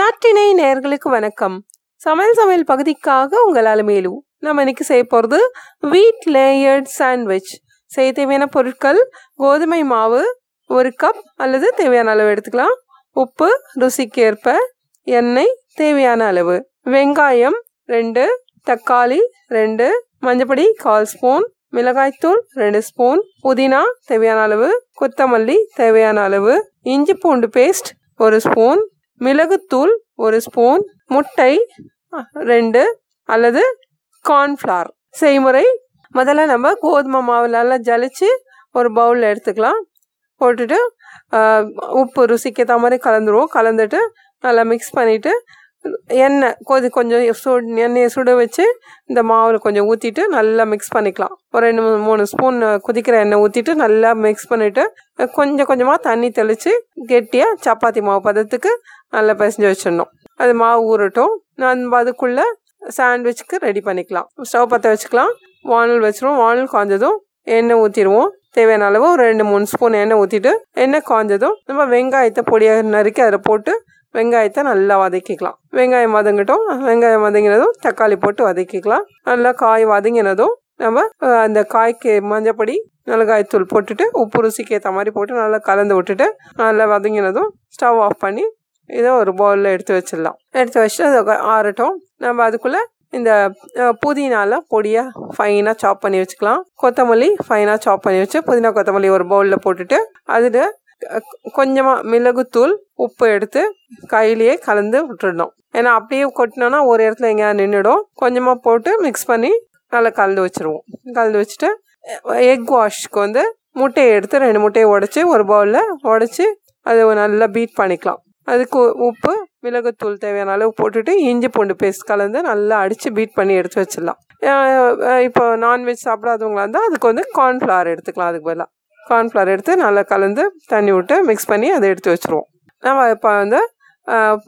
நாட்டினை நேர்களுக்கு வணக்கம். சமையல் சமையல் பகுதிக்காக உங்கள் அலமேலு நம்ம இன்னைக்கு செய்ய போகிறது வீட் லேயர்ட் சாண்ட்விச் செய்ய தேவையான பொருட்கள் கோதுமை மாவு ஒரு கப் அல்லது தேவையான அளவு எடுத்துக்கலாம். உப்பு ருசிக்கேற்ப எண்ணெய் தேவையான அளவு. வெங்காயம் ரெண்டு தக்காளி ரெண்டு மஞ்சப்பொடி கால் ஸ்பூன் மிளகாய்த்தூள் ரெண்டு ஸ்பூன் புதினா தேவையான அளவு கொத்தமல்லி தேவையான அளவு இஞ்சி பூண்டு பேஸ்ட் ஒரு ஸ்பூன் மிளகுத்தூள் ஒரு ஸ்பூன் முட்டை ரெண்டு அல்லது கார்ன்ஃப்ளவர் செய்முறை முதல்ல நம்ம கோதுமை மாவு நல்லா ஜலிச்சு ஒரு பவுலில் எடுத்துக்கலாம். போட்டுட்டு உப்பு ருசிக்கு ஏற்ற மாதிரி கலந்துருவோம். கலந்துட்டு நல்லா மிக்ஸ் பண்ணிவிட்டு எண்ணெய் கொதி கொஞ்சம் சுடு எண்ணெயை சுட வச்சு இந்த மாவில் கொஞ்சம் ஊற்றிட்டு நல்லா மிக்ஸ் பண்ணிக்கலாம். ஒரு ரெண்டு மூணு மூணு ஸ்பூன் கொதிக்கிற எண்ணெய் ஊற்றிட்டு நல்லா மிக்ஸ் பண்ணிவிட்டு கொஞ்சம் கொஞ்சமாக தண்ணி தெளித்து கெட்டியாக சப்பாத்தி மாவு பதத்துக்கு நல்லா பிசைஞ்சு வச்சிடணும். அது மாவு ஊறட்டும். நம்ம அதுக்குள்ளே சாண்ட்விச்சுக்கு ரெடி பண்ணிக்கலாம். ஸ்டவ் பற்ற வச்சுக்கலாம். வானல் வச்சிருவோம் வானல் காய்ஞ்சதும் எண்ணெய் ஊற்றிடுவோம் தேவையான அளவு ஒரு ரெண்டு மூணு ஸ்பூன் எண்ணெய் ஊற்றிட்டு எண்ணெய் காய்ஞ்சதும் நம்ம வெங்காயத்தை பொடியாக நறுக்கி அதில் போட்டு வெங்காயத்தை நல்லா வதக்கிக்கலாம். வெங்காயம் வதங்கட்டும். வெங்காயம் வதங்கினதும் தக்காளி போட்டு வதக்கிக்கலாம். நல்லா காய் வதங்கினதும் நம்ம அந்த காய்க்கு மஞ்சப்பொடி மிளகாய்த்தூள் போட்டுட்டு உப்பு ருசிக்கு ஏற்ற மாதிரி போட்டு நல்லா கலந்து விட்டுட்டு நல்லா வதங்கினதும் ஸ்டவ் ஆஃப் பண்ணி இதை ஒரு பவுலில் எடுத்து வச்சிடலாம். எடுத்து வச்சுட்டு அதை ஆறட்டும். நம்ம அதுக்குள்ளே இந்த புதினால பொடியாக ஃபைனாக சாப் பண்ணி வச்சுக்கலாம். கொத்தமல்லி ஃபைனாக சாப் பண்ணி வச்சு புதினா கொத்தமல்லி ஒரு பவுலில் போட்டுட்டு அதில் கொஞ்சமாக மிளகுத்தூள் உப்பு எடுத்து கையிலேயே கலந்து விட்டுடணும். ஏன்னா அப்படியே கொட்டினோன்னா ஒரு இடத்துல எங்கேயாவது நின்றுடும் கொஞ்சமாக போட்டு மிக்ஸ் பண்ணி நல்லா கலந்து வச்சுருவோம். கலந்து வச்சுட்டு எக் வாஷ்க்கு வந்து முட்டையை எடுத்து ரெண்டு முட்டையை உடச்சி ஒரு பவுலில் உடச்சி அதை நல்லா பீட் பண்ணிக்கலாம். அதுக்கு உப்பு மிளகுத்தூள் தேவையான அளவு போட்டுட்டு இஞ்சி பூண்டு பேஸ்ட் கலந்து நல்லா அடித்து பீட் பண்ணி எடுத்து வச்சிடலாம். இப்போ நான்வெஜ் சாப்பிடாதவங்களா இருந்தால் அதுக்கு வந்து கார்ன்ஃப்ளவர் எடுத்துக்கலாம் அதுக்கு பதிலாக கார்ன்ஃப்ளவர் எடுத்து நல்லா கலந்து தண்ணி விட்டு மிக்ஸ் பண்ணி அதை எடுத்து வச்சுருவோம். நம்ம இப்போ வந்து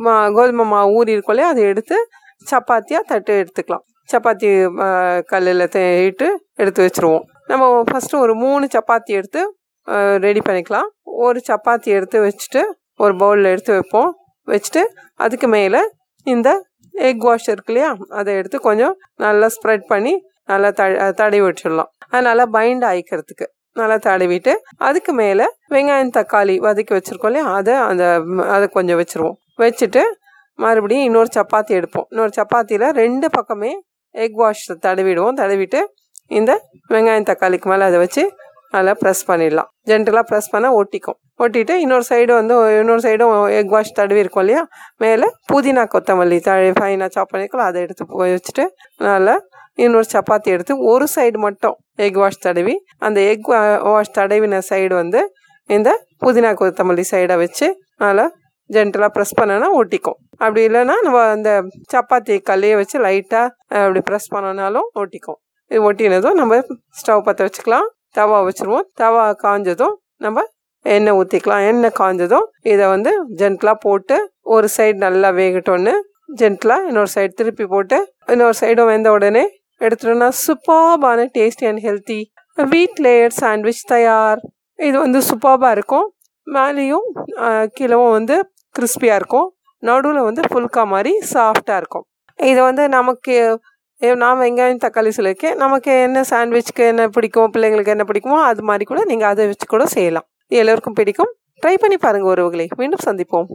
மா- கோதுமை மாவு ஊறி இருக்கோம் இல்லையா அதை எடுத்து சப்பாத்தியாக தட்டு எடுத்துக்கலாம். சப்பாத்தி கல்லில் இட்டு எடுத்து வச்சுருவோம். நம்ம ஃபஸ்ட்டு ஒரு மூணு சப்பாத்தி எடுத்து ரெடி பண்ணிக்கலாம். ஒரு சப்பாத்தி எடுத்து வச்சுட்டு ஒரு பவுலில் எடுத்து வைப்போம். வச்சுட்டு அதுக்கு மேலே இந்த எக் வாஷ் இருக்கு இல்லையா அதை எடுத்து கொஞ்சம் நல்லா ஸ்ப்ரெட் பண்ணி நல்லா த தடவி விட்டுடலாம். அது நல்லா பைண்ட் ஆயிக்கிறதுக்கு. நல்லா தடவிட்டு அதுக்கு மேலே வெங்காயம் தக்காளி வதக்கி வச்சுருக்கோம் இல்லையா? அதை அந்த அதை கொஞ்சம் வச்சுருவோம். வச்சுட்டு மறுபடியும் இன்னொரு சப்பாத்தி எடுப்போம். இன்னொரு சப்பாத்தியில் ரெண்டு பக்கமே எக் வாஷ் தடவிடுவோம். தடவிட்டு இந்த வெங்காயம் தக்காளிக்கு மேலே அதை வச்சு நல்லா ப்ரெஸ் பண்ணிடலாம். ஜென்டலாக ப்ரெஸ் பண்ணால் ஒட்டிக்கும். ஒட்டிட்டு இன்னொரு சைடு வந்து இன்னொரு சைடும் எக் வாஷ் தடவி இருக்கும் இல்லையா? மேலே புதினா கொத்தமல்லி தழி ஃபைனாக சாப் பண்ணிக்கலாம் அதை எடுத்து போய் வச்சுட்டு நல்லா இன்னொரு சப்பாத்தி எடுத்து ஒரு சைடு மட்டும் எக் வாஷ் தடவி அந்த எக் வாஷ் தடவின சைடு வந்து இந்த புதினா கொத்தமல்லி சைடை வச்சு நல்லா ஜென்டலாக ப்ரெஸ் பண்ணனா ஒட்டிக்கும். அப்படி இல்லைன்னா நம்ம அந்த சப்பாத்தி கல்லையை வச்சு லைட்டாக அப்படி ப்ரெஸ் பண்ணனாலும் ஒட்டிக்கும். இது ஒட்டினதும் நம்ம ஸ்டவ் பற்ற வச்சுக்கலாம். தவா வச்சுருவோம். தவா காஞ்சதும் நம்ம எண்ணெய் ஊற்றிக்கலாம் எண்ணெய் காஞ்சதும் இதை வந்து ஜென்டலாக போட்டு ஒரு சைடு நல்லா வேகட்டோன்னு ஜென்டலாக இன்னொரு சைடு திருப்பி போட்டு இன்னொரு சைடும் வெந்த உடனே எடுத்துட்டோம்னா சூப்பர்பான tasty and healthy wheat layer sandwich தயார். இது வந்து சூப்பர்பாக இருக்கும். மேலேயும் கீழவும் வந்து கிறிஸ்பியாக இருக்கும். நடுவில் வந்து ஃபுல்கா மாதிரி சாஃப்டாக இருக்கும். இது வந்து நமக்கு நான் வெங்காயம் தக்காளி சொல்லியிருக்கேன் நமக்கு என்ன சாண்ட்விச்சுக்கு என்ன பிடிக்கும் பிள்ளைங்களுக்கு என்ன பிடிக்குமோ அது மாதிரி கூட நீங்கள் அதை வச்சு கூட செய்யலாம். எல்லோருக்கும் பிடிக்கும். ட்ரை பண்ணி பாருங்கள் உறவுகளை. மீண்டும் சந்திப்போம்.